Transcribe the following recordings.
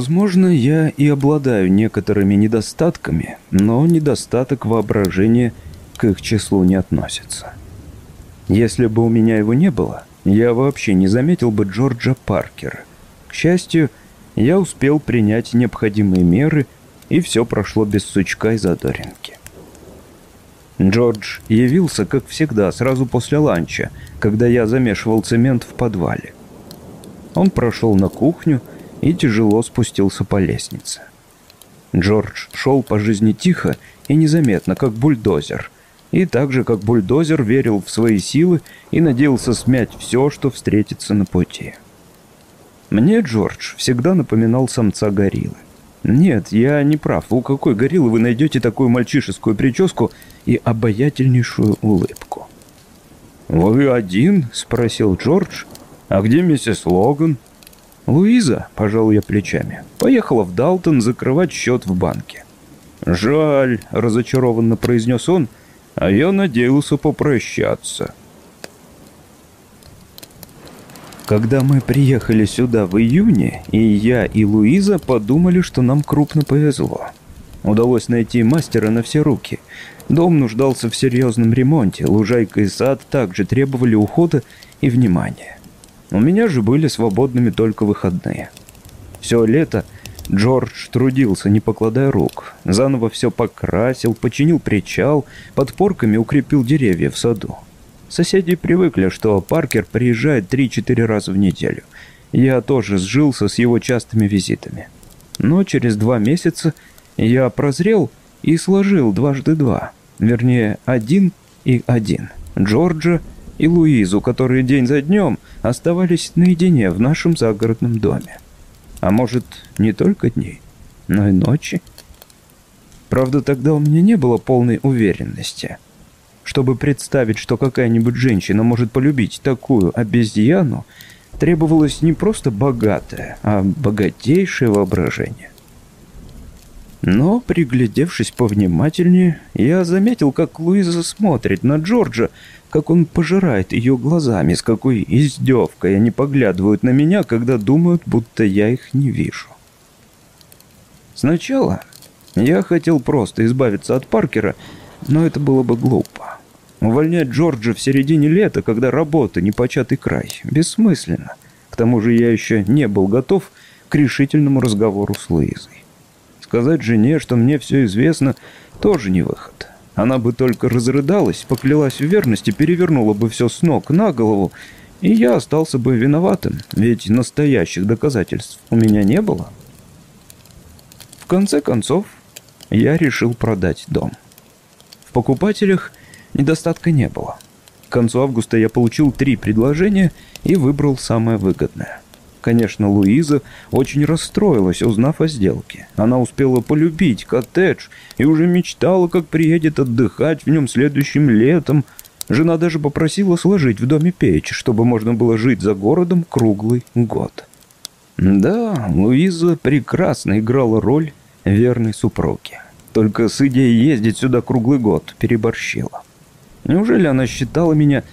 Возможно, я и обладаю некоторыми недостатками, но недостаток воображения к их числу не относится. Если бы у меня его не было, я вообще не заметил бы Джорджа Паркера. К счастью, я успел принять необходимые меры, и все прошло без сучка и задоринки. Джордж явился, как всегда, сразу после ланча, когда я замешивал цемент в подвале. Он прошел на кухню и тяжело спустился по лестнице. Джордж шел по жизни тихо и незаметно, как бульдозер, и так же, как бульдозер, верил в свои силы и надеялся смять все, что встретится на пути. Мне Джордж всегда напоминал самца гориллы. Нет, я не прав. У какой гориллы вы найдете такую мальчишескую прическу и обаятельнейшую улыбку? «Вы один?» — спросил Джордж. «А где миссис Логан?» «Луиза», — пожал я плечами, — «поехала в Далтон закрывать счет в банке». «Жаль», — разочарованно произнес он, — «а я надеялся попрощаться». Когда мы приехали сюда в июне, и я, и Луиза подумали, что нам крупно повезло. Удалось найти мастера на все руки. Дом нуждался в серьезном ремонте, лужайка и сад также требовали ухода и внимания. У меня же были свободными только выходные. Все лето Джордж трудился, не покладая рук. Заново все покрасил, починил причал, подпорками укрепил деревья в саду. Соседи привыкли, что Паркер приезжает 3-4 раза в неделю. Я тоже сжился с его частыми визитами. Но через два месяца я прозрел и сложил дважды два. Вернее, один и один. Джорджа и Луизу, которые день за днем оставались наедине в нашем загородном доме. А может, не только дней, но и ночи? Правда, тогда у меня не было полной уверенности – чтобы представить, что какая-нибудь женщина может полюбить такую обезьяну, требовалось не просто богатое, а богатейшее воображение. Но, приглядевшись повнимательнее, я заметил, как Луиза смотрит на Джорджа, как он пожирает ее глазами, с какой издевкой они поглядывают на меня, когда думают, будто я их не вижу. Сначала я хотел просто избавиться от Паркера, но это было бы глупо. Увольнять Джорджа в середине лета, когда работа непочатый край, бессмысленно. К тому же я еще не был готов к решительному разговору с Луизой. Сказать жене, что мне все известно, тоже не выход. Она бы только разрыдалась, поклялась в верности, перевернула бы все с ног на голову, и я остался бы виноватым, ведь настоящих доказательств у меня не было. В конце концов, я решил продать дом. В покупателях Недостатка не было. К концу августа я получил три предложения и выбрал самое выгодное. Конечно, Луиза очень расстроилась, узнав о сделке. Она успела полюбить коттедж и уже мечтала, как приедет отдыхать в нем следующим летом. Жена даже попросила сложить в доме печь, чтобы можно было жить за городом круглый год. Да, Луиза прекрасно играла роль верной супруги. Только с идеей ездить сюда круглый год переборщила. Неужели она считала меня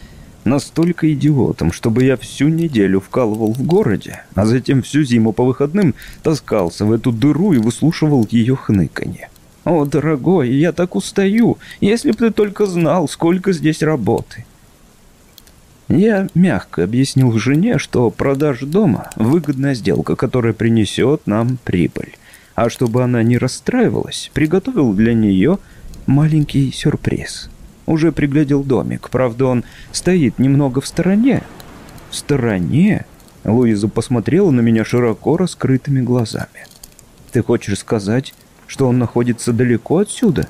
настолько идиотом, чтобы я всю неделю вкалывал в городе, а затем всю зиму по выходным таскался в эту дыру и выслушивал ее хныканье? О, дорогой, я так устаю, если бы ты только знал, сколько здесь работы. Я мягко объяснил жене, что продажа дома – выгодная сделка, которая принесет нам прибыль. А чтобы она не расстраивалась, приготовил для нее маленький сюрприз – уже приглядел домик. Правда, он стоит немного в стороне. В стороне? Луиза посмотрела на меня широко раскрытыми глазами. Ты хочешь сказать, что он находится далеко отсюда?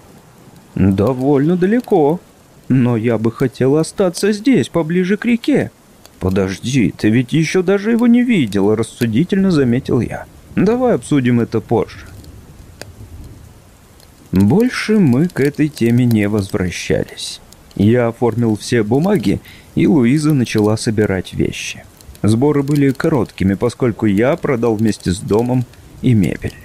Довольно далеко. Но я бы хотела остаться здесь, поближе к реке. Подожди, ты ведь еще даже его не видела, рассудительно заметил я. Давай обсудим это позже. Больше мы к этой теме не возвращались. Я оформил все бумаги, и Луиза начала собирать вещи. Сборы были короткими, поскольку я продал вместе с домом и мебель.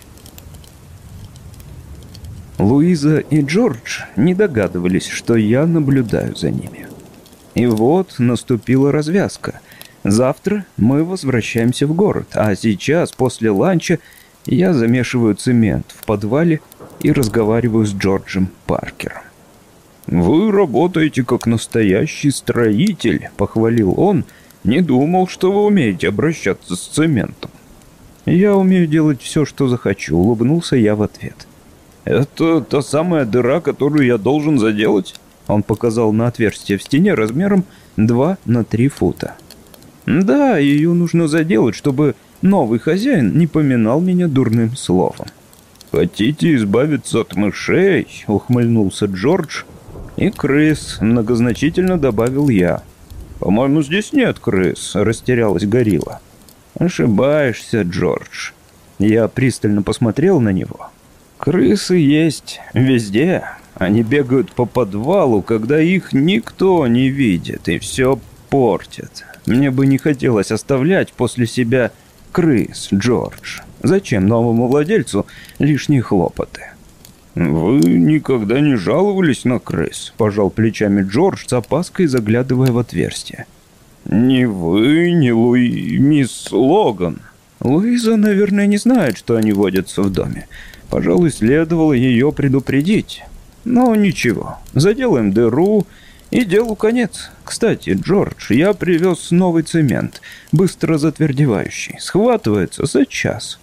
Луиза и Джордж не догадывались, что я наблюдаю за ними. И вот наступила развязка. Завтра мы возвращаемся в город, а сейчас, после ланча, я замешиваю цемент в подвале и разговариваю с Джорджем Паркером. «Вы работаете как настоящий строитель», — похвалил он. «Не думал, что вы умеете обращаться с цементом». «Я умею делать все, что захочу», — улыбнулся я в ответ. «Это та самая дыра, которую я должен заделать?» Он показал на отверстие в стене размером 2 на 3 фута. «Да, ее нужно заделать, чтобы новый хозяин не поминал меня дурным словом». «Хотите избавиться от мышей?» — ухмыльнулся Джордж. «И крыс», — многозначительно добавил я. «По-моему, здесь нет крыс», — растерялась горилла. «Ошибаешься, Джордж». Я пристально посмотрел на него. «Крысы есть везде. Они бегают по подвалу, когда их никто не видит, и все портят. Мне бы не хотелось оставлять после себя крыс, Джордж. Зачем новому владельцу лишние хлопоты?» «Вы никогда не жаловались на крыс?» – пожал плечами Джордж с опаской, заглядывая в отверстие. «Ни вы, ни Луи, мисс Логан». Луиза, наверное, не знает, что они водятся в доме. Пожалуй, следовало ее предупредить. Но ничего, заделаем дыру и делу конец. Кстати, Джордж, я привез новый цемент, быстро затвердевающий. Схватывается за час.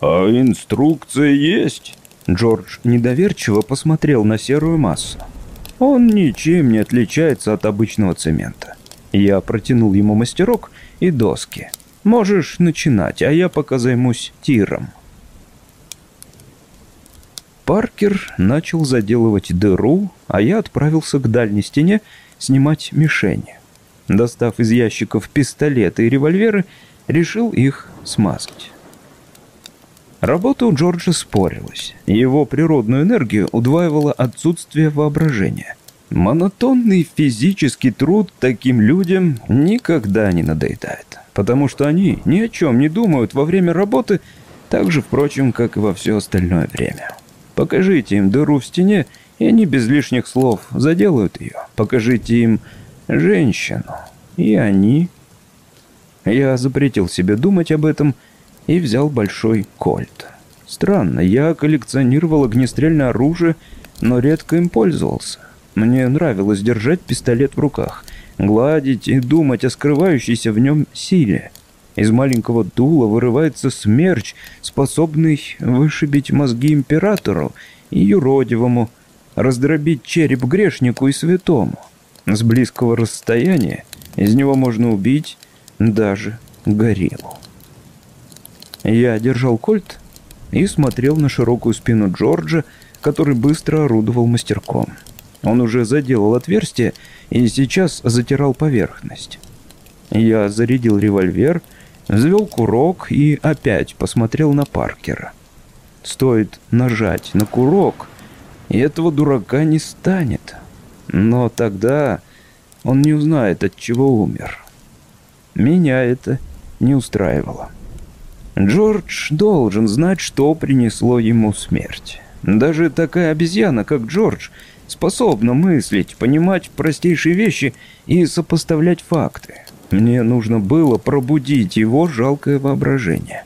«А инструкция есть?» Джордж недоверчиво посмотрел на серую массу. Он ничем не отличается от обычного цемента. Я протянул ему мастерок и доски. Можешь начинать, а я пока займусь тиром. Паркер начал заделывать дыру, а я отправился к дальней стене снимать мишени. Достав из ящиков пистолеты и револьверы, решил их смазать. Работа у Джорджа спорилась. Его природную энергию удваивало отсутствие воображения. Монотонный физический труд таким людям никогда не надоедает, потому что они ни о чем не думают во время работы, так же, впрочем, как и во все остальное время. Покажите им дыру в стене, и они без лишних слов заделают ее. Покажите им женщину, и они... Я запретил себе думать об этом и взял большой кольт. Странно, я коллекционировал огнестрельное оружие, но редко им пользовался. Мне нравилось держать пистолет в руках, гладить и думать о скрывающейся в нем силе. Из маленького дула вырывается смерч, способный вышибить мозги императору и юродивому, раздробить череп грешнику и святому. С близкого расстояния из него можно убить даже гориллу. Я держал кольт и смотрел на широкую спину Джорджа, который быстро орудовал мастерком. Он уже заделал отверстие и сейчас затирал поверхность. Я зарядил револьвер, взвел курок и опять посмотрел на Паркера. Стоит нажать на курок, и этого дурака не станет. Но тогда он не узнает, от чего умер. Меня это не устраивало. Джордж должен знать, что принесло ему смерть. Даже такая обезьяна, как Джордж, способна мыслить, понимать простейшие вещи и сопоставлять факты. Мне нужно было пробудить его жалкое воображение.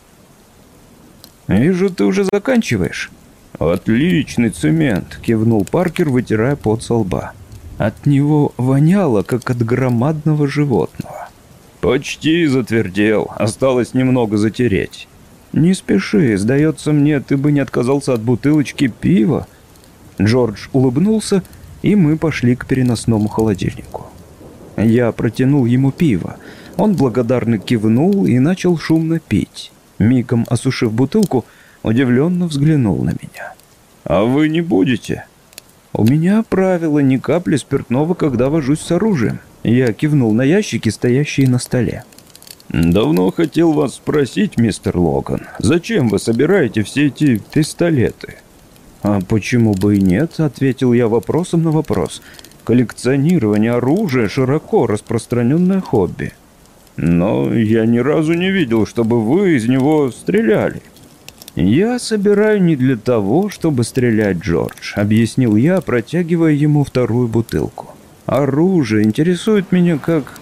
«Вижу, ты уже заканчиваешь». «Отличный цемент», — кивнул Паркер, вытирая пот со лба. От него воняло, как от громадного животного. «Почти затвердел. Осталось немного затереть». «Не спеши. Сдается мне, ты бы не отказался от бутылочки пива». Джордж улыбнулся, и мы пошли к переносному холодильнику. Я протянул ему пиво. Он благодарно кивнул и начал шумно пить. Мигом осушив бутылку, удивленно взглянул на меня. «А вы не будете?» «У меня правило ни капли спиртного, когда вожусь с оружием». Я кивнул на ящики, стоящие на столе. «Давно хотел вас спросить, мистер Логан, зачем вы собираете все эти пистолеты?» «А почему бы и нет?» — ответил я вопросом на вопрос. «Коллекционирование оружия — широко распространенное хобби». «Но я ни разу не видел, чтобы вы из него стреляли». «Я собираю не для того, чтобы стрелять, Джордж», — объяснил я, протягивая ему вторую бутылку. Оружие интересует меня как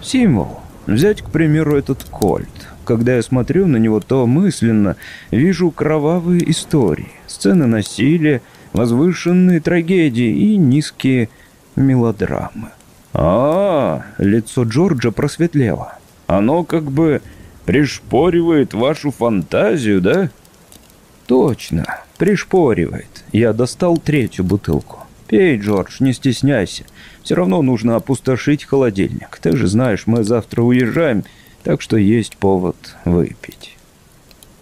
символ. Взять, к примеру, этот кольт. когда я смотрю на него, то мысленно вижу кровавые истории, сцены насилия, возвышенные трагедии и низкие мелодрамы. А, -а, -а лицо Джорджа просветлело. Оно как бы пришпоривает вашу фантазию, да? Точно, пришпоривает. Я достал третью бутылку. Пей, Джордж, не стесняйся. Все равно нужно опустошить холодильник. Ты же знаешь, мы завтра уезжаем, так что есть повод выпить.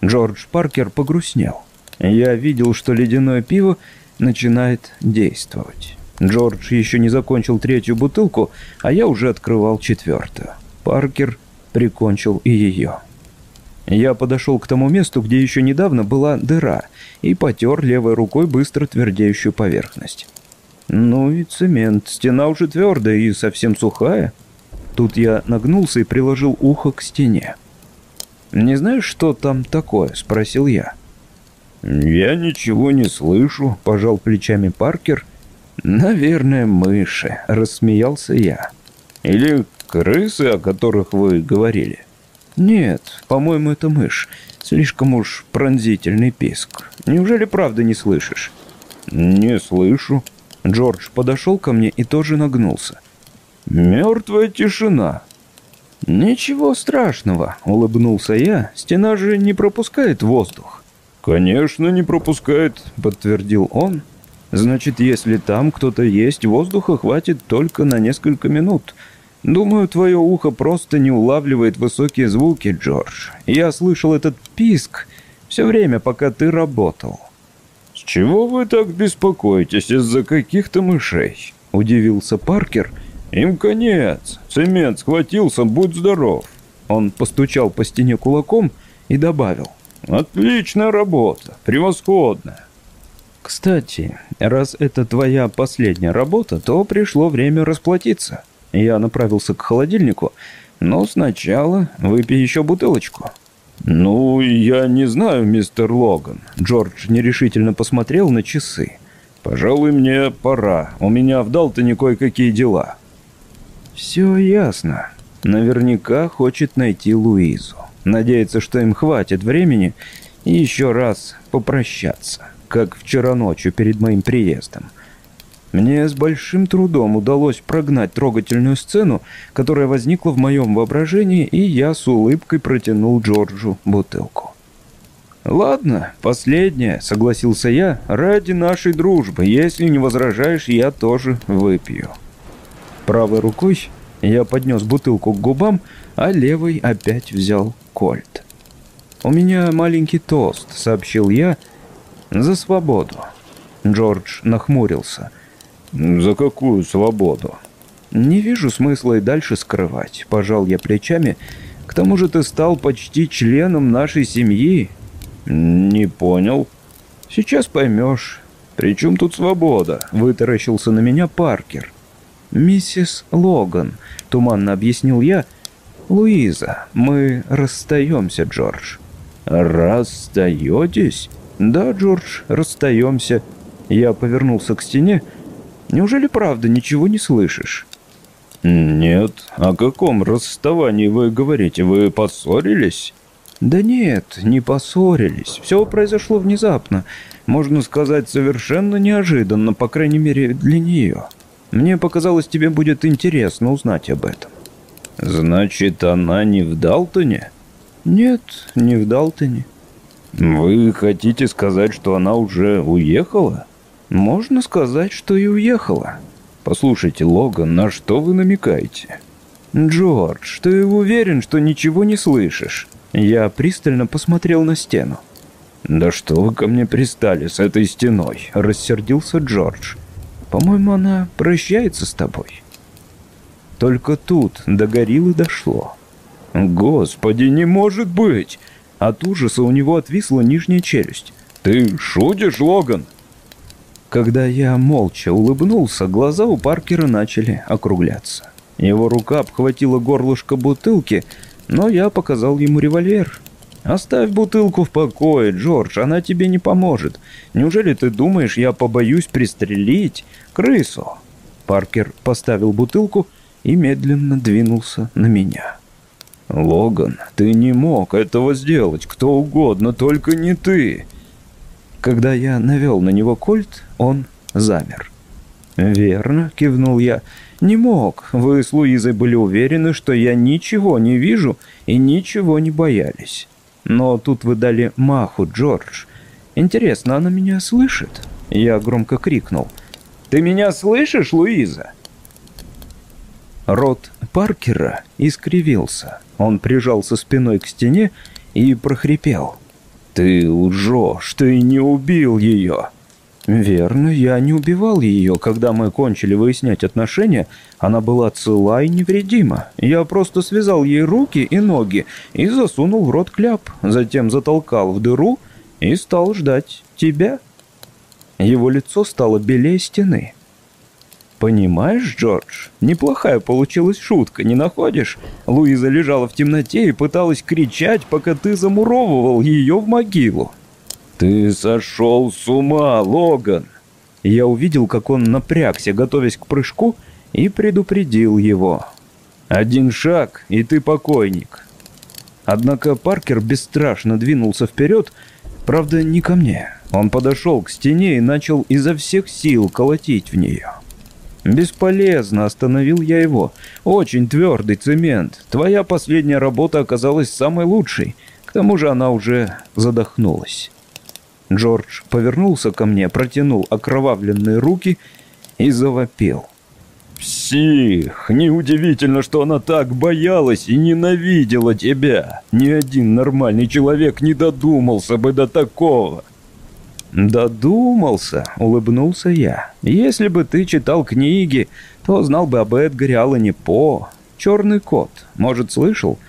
Джордж Паркер погрустнел. Я видел, что ледяное пиво начинает действовать. Джордж еще не закончил третью бутылку, а я уже открывал четвертую. Паркер прикончил и ее. Я подошел к тому месту, где еще недавно была дыра, и потер левой рукой быстро твердеющую поверхность. Ну и цемент, стена уже твердая и совсем сухая. Тут я нагнулся и приложил ухо к стене. «Не знаешь, что там такое?» – спросил я. «Я ничего не слышу», – пожал плечами Паркер. «Наверное, мыши», – рассмеялся я. «Или крысы, о которых вы говорили?» «Нет, по-моему, это мышь. Слишком уж пронзительный писк. Неужели правда не слышишь?» «Не слышу». Джордж подошел ко мне и тоже нагнулся. «Мертвая тишина». «Ничего страшного», — улыбнулся я. «Стена же не пропускает воздух». «Конечно, не пропускает», — подтвердил он. «Значит, если там кто-то есть, воздуха хватит только на несколько минут». Думаю, твое ухо просто не улавливает высокие звуки, Джордж. Я слышал этот писк все время, пока ты работал. Чего вы так беспокоитесь из-за каких-то мышей? Удивился Паркер. Им конец. Цемент схватился, будь здоров. Он постучал по стене кулаком и добавил. Отличная работа, превосходная. Кстати, раз это твоя последняя работа, то пришло время расплатиться. Я направился к холодильнику, но сначала выпей еще бутылочку. «Ну, я не знаю, мистер Логан». Джордж нерешительно посмотрел на часы. «Пожалуй, мне пора. У меня в Далтоне кое-какие дела». «Все ясно. Наверняка хочет найти Луизу. Надеется, что им хватит времени и еще раз попрощаться, как вчера ночью перед моим приездом. Мне с большим трудом удалось прогнать трогательную сцену, которая возникла в моем воображении, и я с улыбкой протянул Джорджу бутылку. «Ладно, последнее», — согласился я, — «ради нашей дружбы. Если не возражаешь, я тоже выпью». Правой рукой я поднес бутылку к губам, а левой опять взял кольт. «У меня маленький тост», — сообщил я, — «за свободу». Джордж нахмурился — «За какую свободу?» «Не вижу смысла и дальше скрывать», — пожал я плечами. «К тому же ты стал почти членом нашей семьи». «Не понял». «Сейчас поймешь. Причем тут свобода?» — вытаращился на меня Паркер. «Миссис Логан», — туманно объяснил я. «Луиза, мы расстаемся, Джордж». «Расстаетесь?» «Да, Джордж, расстаемся». Я повернулся к стене, — Неужели правда ничего не слышишь?» «Нет. О каком расставании вы говорите? Вы поссорились?» «Да нет, не поссорились. Все произошло внезапно. Можно сказать, совершенно неожиданно, по крайней мере, для нее. Мне показалось, тебе будет интересно узнать об этом». «Значит, она не в Далтоне?» «Нет, не в Далтоне». «Вы хотите сказать, что она уже уехала?» Можно сказать, что и уехала. Послушайте, Логан, на что вы намекаете? Джордж, ты уверен, что ничего не слышишь? Я пристально посмотрел на стену. «Да что вы ко мне пристали с этой стеной?» – рассердился Джордж. «По-моему, она прощается с тобой». Только тут до гориллы дошло. «Господи, не может быть!» От ужаса у него отвисла нижняя челюсть. «Ты шутишь, Логан?» Когда я молча улыбнулся, глаза у Паркера начали округляться. Его рука обхватила горлышко бутылки, но я показал ему револьвер. «Оставь бутылку в покое, Джордж, она тебе не поможет. Неужели ты думаешь, я побоюсь пристрелить крысу?» Паркер поставил бутылку и медленно двинулся на меня. «Логан, ты не мог этого сделать, кто угодно, только не ты!» Когда я навел на него кольт, он замер. «Верно», — кивнул я, — «не мог. Вы с Луизой были уверены, что я ничего не вижу и ничего не боялись. Но тут вы дали маху, Джордж. Интересно, она меня слышит?» Я громко крикнул. «Ты меня слышишь, Луиза?» Рот Паркера искривился. Он прижался спиной к стене и прохрипел. «Ты лжешь, ты не убил ее!» «Верно, я не убивал ее. Когда мы кончили выяснять отношения, она была цела и невредима. Я просто связал ей руки и ноги и засунул в рот кляп, затем затолкал в дыру и стал ждать тебя». Его лицо стало белее стены. «Понимаешь, Джордж, неплохая получилась шутка, не находишь? Луиза лежала в темноте и пыталась кричать, пока ты замуровывал ее в могилу». «Ты сошел с ума, Логан!» Я увидел, как он напрягся, готовясь к прыжку, и предупредил его. «Один шаг, и ты покойник». Однако Паркер бесстрашно двинулся вперед, правда, не ко мне. Он подошел к стене и начал изо всех сил колотить в нее. «Бесполезно», — остановил я его. «Очень твердый цемент. Твоя последняя работа оказалась самой лучшей. К тому же она уже задохнулась». Джордж повернулся ко мне, протянул окровавленные руки и завопил. «Псих! Неудивительно, что она так боялась и ненавидела тебя. Ни один нормальный человек не додумался бы до такого. «Додумался», — улыбнулся я. «Если бы ты читал книги, то знал бы об Эдгаре Аллане По. Черный кот. Может, слышал?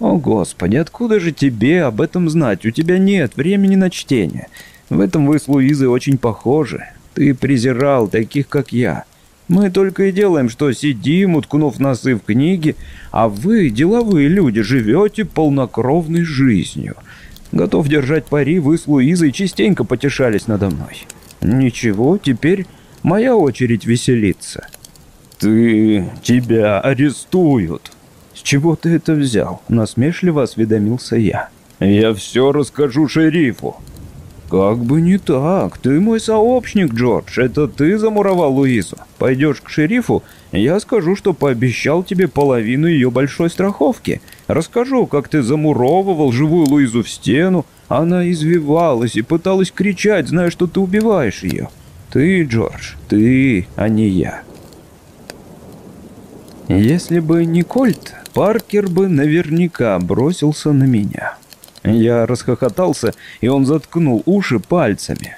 О, Господи, откуда же тебе об этом знать? У тебя нет времени на чтение. В этом вы с Луизой очень похожи. Ты презирал таких, как я. Мы только и делаем, что сидим, уткнув носы в книги, а вы, деловые люди, живете полнокровной жизнью». Готов держать пари, вы с Луизой частенько потешались надо мной. Ничего, теперь моя очередь веселиться. Ты... тебя арестуют. С чего ты это взял? Насмешливо осведомился я. Я все расскажу шерифу. «Как бы не так. Ты мой сообщник, Джордж. Это ты замуровал Луизу. Пойдешь к шерифу, я скажу, что пообещал тебе половину ее большой страховки. Расскажу, как ты замуровывал живую Луизу в стену. Она извивалась и пыталась кричать, зная, что ты убиваешь ее. Ты, Джордж, ты, а не я». Если бы не Кольт, Паркер бы наверняка бросился на меня. Я расхохотался, и он заткнул уши пальцами.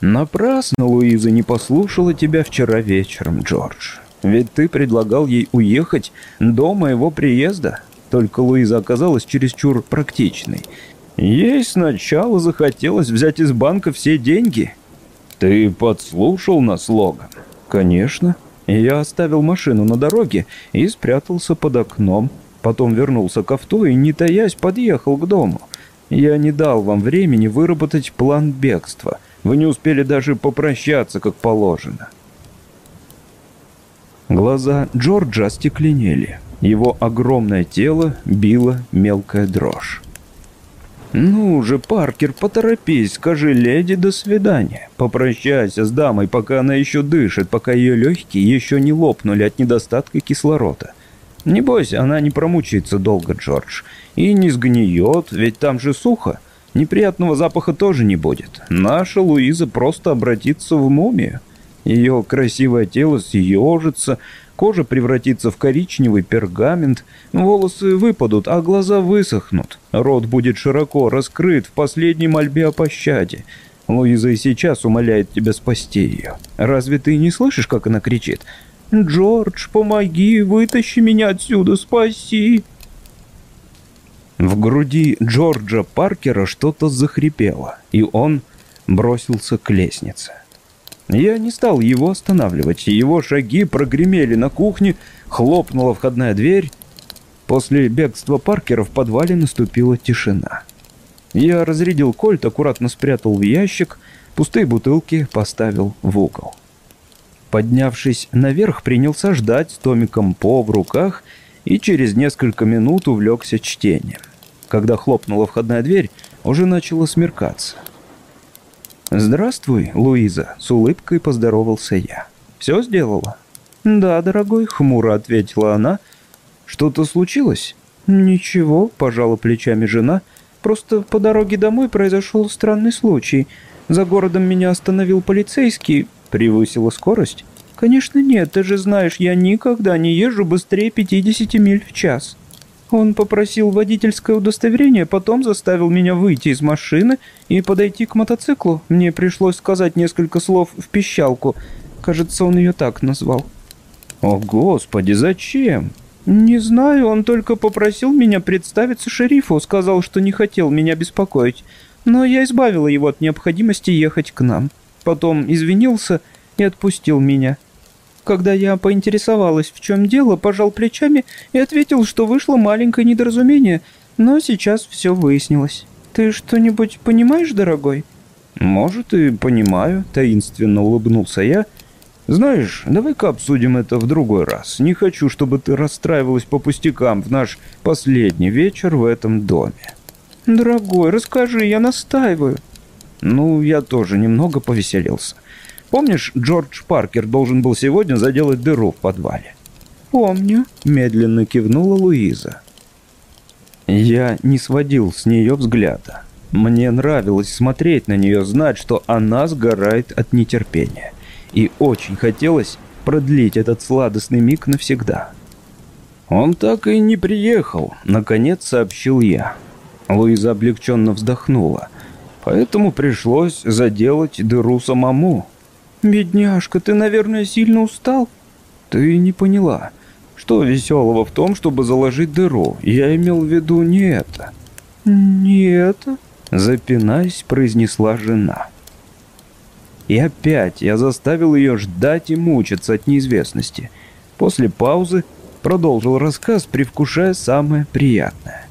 «Напрасно Луиза не послушала тебя вчера вечером, Джордж. Ведь ты предлагал ей уехать до моего приезда. Только Луиза оказалась чересчур практичной. Ей сначала захотелось взять из банка все деньги. Ты подслушал нас, Логан?» «Конечно. Я оставил машину на дороге и спрятался под окном. Потом вернулся к авто и, не таясь, подъехал к дому. Я не дал вам времени выработать план бегства. Вы не успели даже попрощаться, как положено. Глаза Джорджа остекленели. Его огромное тело било мелкая дрожь. «Ну же, Паркер, поторопись, скажи леди до свидания. Попрощайся с дамой, пока она еще дышит, пока ее легкие еще не лопнули от недостатка кислорода. Не бойся, она не промучается долго, Джордж. И не сгниет, ведь там же сухо. Неприятного запаха тоже не будет. Наша Луиза просто обратится в мумию. Ее красивое тело съежится, кожа превратится в коричневый пергамент, волосы выпадут, а глаза высохнут. Рот будет широко раскрыт в последней мольбе о пощаде. Луиза и сейчас умоляет тебя спасти ее. Разве ты не слышишь, как она кричит? «Джордж, помоги, вытащи меня отсюда, спаси!» В груди Джорджа Паркера что-то захрипело, и он бросился к лестнице. Я не стал его останавливать, его шаги прогремели на кухне, хлопнула входная дверь. После бегства Паркера в подвале наступила тишина. Я разрядил кольт, аккуратно спрятал в ящик, пустые бутылки поставил в угол. Поднявшись наверх, принялся ждать с томиком По в руках и через несколько минут увлекся чтением. Когда хлопнула входная дверь, уже начало смеркаться. «Здравствуй, Луиза», — с улыбкой поздоровался я. «Все сделала?» «Да, дорогой», — хмуро ответила она. «Что-то случилось?» «Ничего», — пожала плечами жена. «Просто по дороге домой произошел странный случай. За городом меня остановил полицейский. Превысила скорость?» «Конечно нет, ты же знаешь, я никогда не езжу быстрее 50 миль в час». Он попросил водительское удостоверение, потом заставил меня выйти из машины и подойти к мотоциклу. Мне пришлось сказать несколько слов в пищалку. Кажется, он ее так назвал. «О, Господи, зачем?» «Не знаю, он только попросил меня представиться шерифу, сказал, что не хотел меня беспокоить. Но я избавила его от необходимости ехать к нам. Потом извинился и отпустил меня». Когда я поинтересовалась, в чем дело, пожал плечами и ответил, что вышло маленькое недоразумение, но сейчас все выяснилось. Ты что-нибудь понимаешь, дорогой? Может, и понимаю, таинственно улыбнулся я. Знаешь, давай-ка обсудим это в другой раз. Не хочу, чтобы ты расстраивалась по пустякам в наш последний вечер в этом доме. Дорогой, расскажи, я настаиваю. Ну, я тоже немного повеселился. Помнишь, Джордж Паркер должен был сегодня заделать дыру в подвале? Помню, медленно кивнула Луиза. Я не сводил с нее взгляда. Мне нравилось смотреть на нее, знать, что она сгорает от нетерпения. И очень хотелось продлить этот сладостный миг навсегда. «Он так и не приехал», — наконец сообщил я. Луиза облегченно вздохнула. «Поэтому пришлось заделать дыру самому». «Бедняжка, ты, наверное, сильно устал?» «Ты не поняла. Что веселого в том, чтобы заложить дыру? Я имел в виду не это». «Не это?» Запинаясь, произнесла жена. И опять я заставил ее ждать и мучиться от неизвестности. После паузы продолжил рассказ, привкушая самое приятное.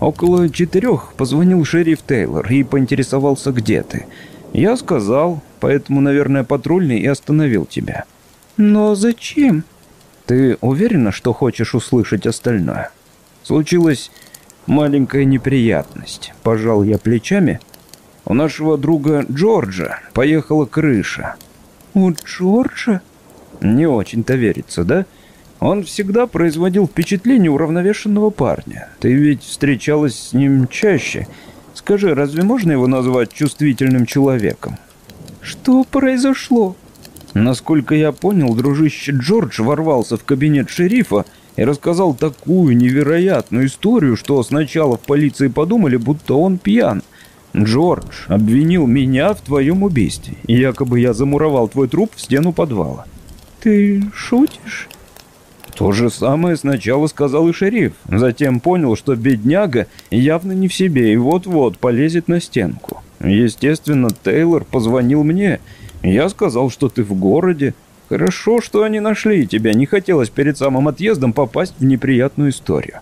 Около четырех позвонил шериф Тейлор и поинтересовался, где ты. Я сказал, поэтому, наверное, патрульный и остановил тебя. Но зачем? Ты уверена, что хочешь услышать остальное? Случилась маленькая неприятность. Пожал я плечами. У нашего друга Джорджа поехала крыша. У Джорджа? Не очень-то верится, да? Он всегда производил впечатление уравновешенного парня. Ты ведь встречалась с ним чаще. Скажи, разве можно его назвать чувствительным человеком? Что произошло? Насколько я понял, дружище Джордж ворвался в кабинет шерифа и рассказал такую невероятную историю, что сначала в полиции подумали, будто он пьян. Джордж обвинил меня в твоем убийстве. Якобы я замуровал твой труп в стену подвала. Ты шутишь? То же самое сначала сказал и шериф. Затем понял, что бедняга явно не в себе и вот-вот полезет на стенку. Естественно, Тейлор позвонил мне. Я сказал, что ты в городе. Хорошо, что они нашли тебя. Не хотелось перед самым отъездом попасть в неприятную историю.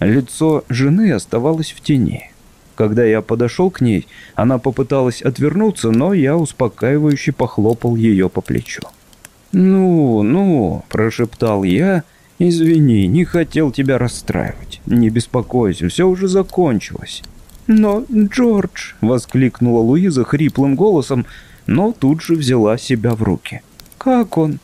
Лицо жены оставалось в тени. Когда я подошел к ней, она попыталась отвернуться, но я успокаивающе похлопал ее по плечу. «Ну, ну», – прошептал я, – «извини, не хотел тебя расстраивать. Не беспокойся, все уже закончилось». «Но, Джордж!» — воскликнула Луиза хриплым голосом, но тут же взяла себя в руки. «Как он?»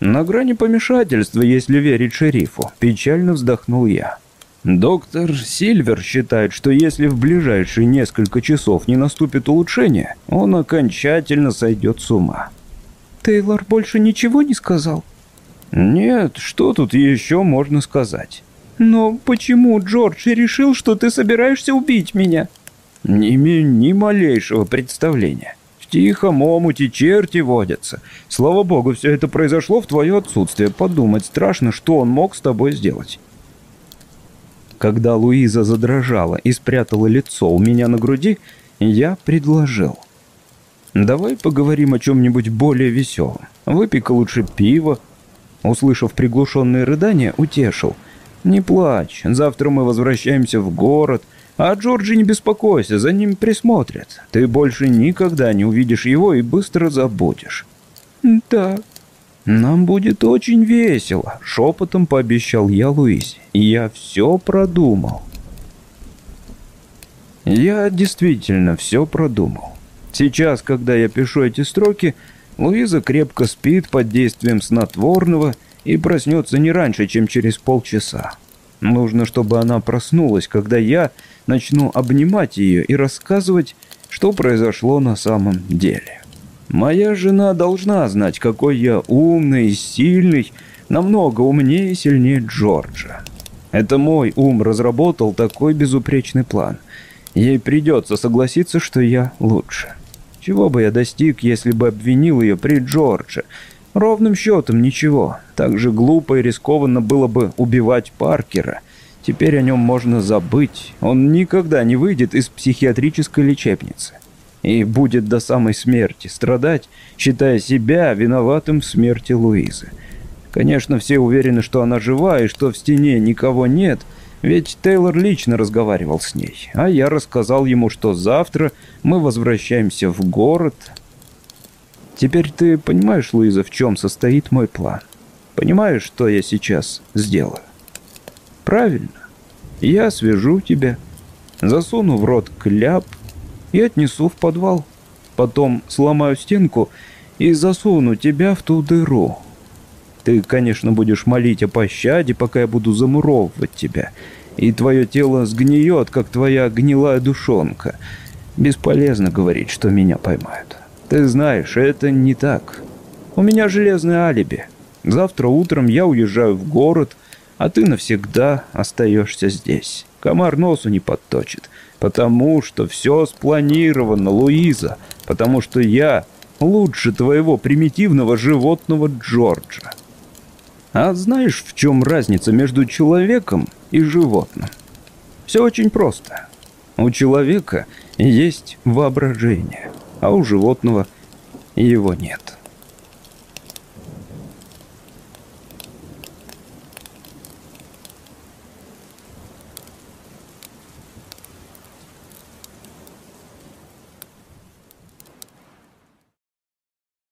«На грани помешательства, если верить шерифу», — печально вздохнул я. «Доктор Сильвер считает, что если в ближайшие несколько часов не наступит улучшение, он окончательно сойдет с ума». «Тейлор больше ничего не сказал?» «Нет, что тут еще можно сказать?» «Но почему Джордж решил, что ты собираешься убить меня?» «Не имею ни малейшего представления. В тихом омуте черти водятся. Слава богу, все это произошло в твое отсутствие. Подумать страшно, что он мог с тобой сделать». Когда Луиза задрожала и спрятала лицо у меня на груди, я предложил. «Давай поговорим о чем-нибудь более веселом. Выпей-ка лучше пиво». Услышав приглушенные рыдания, утешил – «Не плачь, завтра мы возвращаемся в город, а Джорджи не беспокойся, за ним присмотрят. Ты больше никогда не увидишь его и быстро забудешь». «Да». «Нам будет очень весело», — шепотом пообещал я Луизе. «Я все продумал». Я действительно все продумал. Сейчас, когда я пишу эти строки, Луиза крепко спит под действием снотворного и проснется не раньше, чем через полчаса. Нужно, чтобы она проснулась, когда я начну обнимать ее и рассказывать, что произошло на самом деле. Моя жена должна знать, какой я умный и сильный, намного умнее и сильнее Джорджа. Это мой ум разработал такой безупречный план. Ей придется согласиться, что я лучше. Чего бы я достиг, если бы обвинил ее при Джордже? Ровным счетом ничего. Так же глупо и рискованно было бы убивать Паркера. Теперь о нем можно забыть. Он никогда не выйдет из психиатрической лечебницы и будет до самой смерти страдать, считая себя виноватым в смерти Луизы. Конечно, все уверены, что она жива и что в стене никого нет, ведь Тейлор лично разговаривал с ней, а я рассказал ему, что завтра мы возвращаемся в город. Теперь ты понимаешь, Луиза, в чем состоит мой план? Понимаешь, что я сейчас сделаю? Правильно. Я свяжу тебя, засуну в рот кляп, и отнесу в подвал. Потом сломаю стенку и засуну тебя в ту дыру. Ты, конечно, будешь молить о пощаде, пока я буду замуровывать тебя, и твое тело сгниет, как твоя гнилая душонка. Бесполезно говорить, что меня поймают. Ты знаешь, это не так. У меня железное алиби. Завтра утром я уезжаю в город, а ты навсегда остаешься здесь. Комар носу не подточит. Потому что все спланировано, Луиза. Потому что я лучше твоего примитивного животного Джорджа. А знаешь, в чем разница между человеком и животным? Все очень просто. У человека есть воображение, а у животного его нет.